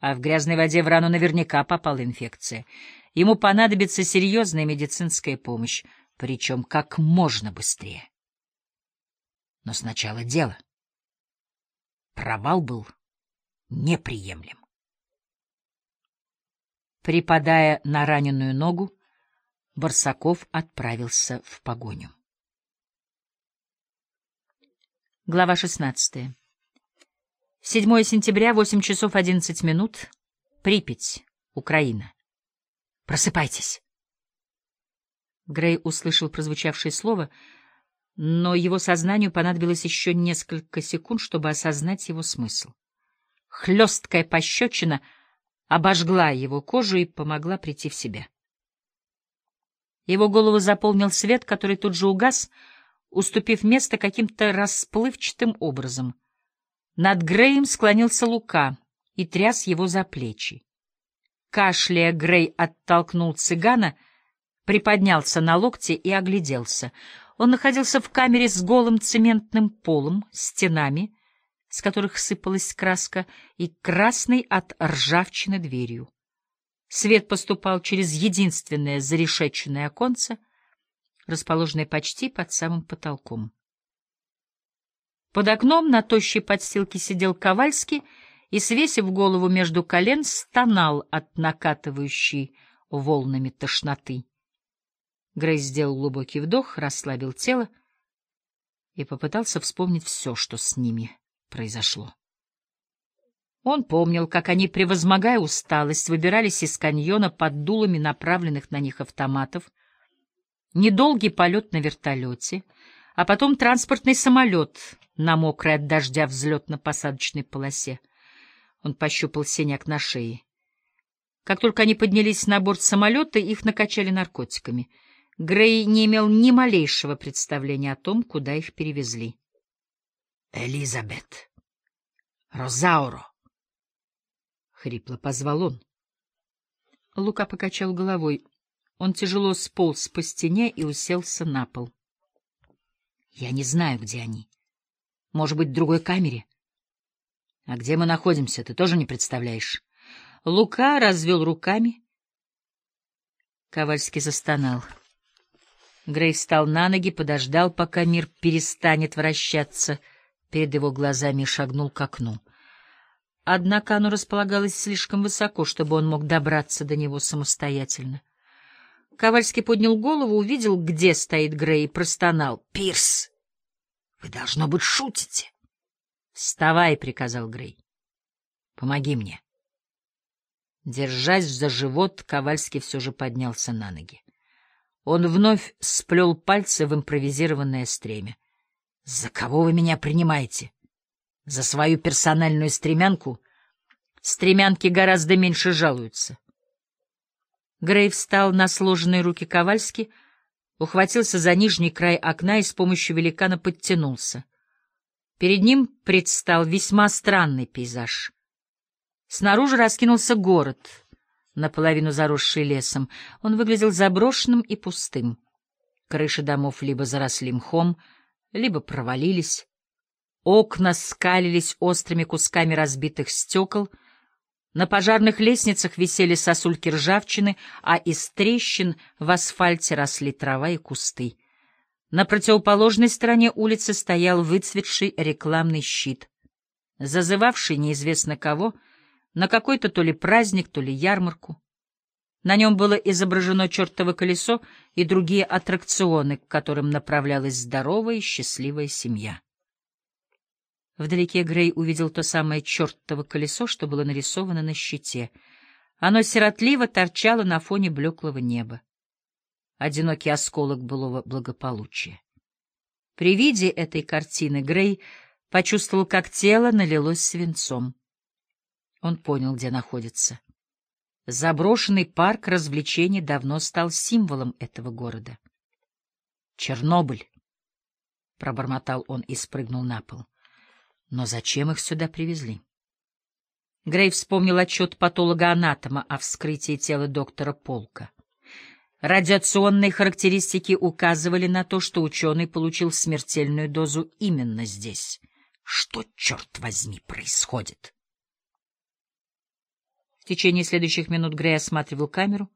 а в грязной воде в рану наверняка попала инфекция. Ему понадобится серьезная медицинская помощь, причем как можно быстрее. Но сначала дело. Провал был неприемлем. Припадая на раненую ногу, Барсаков отправился в погоню. Глава 16. 7 сентября, 8 часов 11 минут. Припять, Украина. Просыпайтесь. Грей услышал прозвучавшее слово, но его сознанию понадобилось еще несколько секунд, чтобы осознать его смысл. Хлесткая пощечина обожгла его кожу и помогла прийти в себя. Его голову заполнил свет, который тут же угас, уступив место каким-то расплывчатым образом. Над Греем склонился Лука и тряс его за плечи. Кашляя, Грей оттолкнул цыгана, приподнялся на локте и огляделся. Он находился в камере с голым цементным полом, стенами, с которых сыпалась краска, и красной от ржавчины дверью. Свет поступал через единственное зарешеченное оконце, расположенное почти под самым потолком. Под окном на тощей подстилке сидел Ковальский и, свесив голову между колен, стонал от накатывающей волнами тошноты. Грей сделал глубокий вдох, расслабил тело и попытался вспомнить все, что с ними произошло. Он помнил, как они, превозмогая усталость, выбирались из каньона под дулами направленных на них автоматов, недолгий полет на вертолете, а потом транспортный самолет на мокрой от дождя взлетно-посадочной полосе. Он пощупал синяк на шее. Как только они поднялись на борт самолета, их накачали наркотиками. Грей не имел ни малейшего представления о том, куда их перевезли. — Элизабет! Розауро! — хрипло позвал он. Лука покачал головой. Он тяжело сполз по стене и уселся на пол. — Я не знаю, где они. Может быть, в другой камере? А где мы находимся, ты тоже не представляешь. Лука развел руками. Ковальский застонал. Грей встал на ноги, подождал, пока мир перестанет вращаться перед его глазами шагнул к окну. Однако оно располагалось слишком высоко, чтобы он мог добраться до него самостоятельно. Ковальский поднял голову, увидел, где стоит Грей, и простонал. — Пирс! Вы, должно быть, шутите! «Вставай», — приказал Грей. «Помоги мне». Держась за живот, Ковальский все же поднялся на ноги. Он вновь сплел пальцы в импровизированное стремя. «За кого вы меня принимаете? За свою персональную стремянку? Стремянки гораздо меньше жалуются». Грей встал на сложенные руки Ковальски, ухватился за нижний край окна и с помощью великана подтянулся. Перед ним предстал весьма странный пейзаж. Снаружи раскинулся город, наполовину заросший лесом. Он выглядел заброшенным и пустым. Крыши домов либо заросли мхом, либо провалились. Окна скалились острыми кусками разбитых стекол. На пожарных лестницах висели сосульки ржавчины, а из трещин в асфальте росли трава и кусты. На противоположной стороне улицы стоял выцветший рекламный щит, зазывавший неизвестно кого на какой-то то ли праздник, то ли ярмарку. На нем было изображено чертово колесо и другие аттракционы, к которым направлялась здоровая и счастливая семья. Вдалеке Грей увидел то самое чертово колесо, что было нарисовано на щите. Оно сиротливо торчало на фоне блеклого неба одинокий осколок былого благополучия. При виде этой картины Грей почувствовал, как тело налилось свинцом. Он понял, где находится. Заброшенный парк развлечений давно стал символом этого города. «Чернобыль!» — пробормотал он и спрыгнул на пол. «Но зачем их сюда привезли?» Грей вспомнил отчет патолога-анатома о вскрытии тела доктора Полка. Радиационные характеристики указывали на то, что ученый получил смертельную дозу именно здесь. Что, черт возьми, происходит? В течение следующих минут Грей осматривал камеру,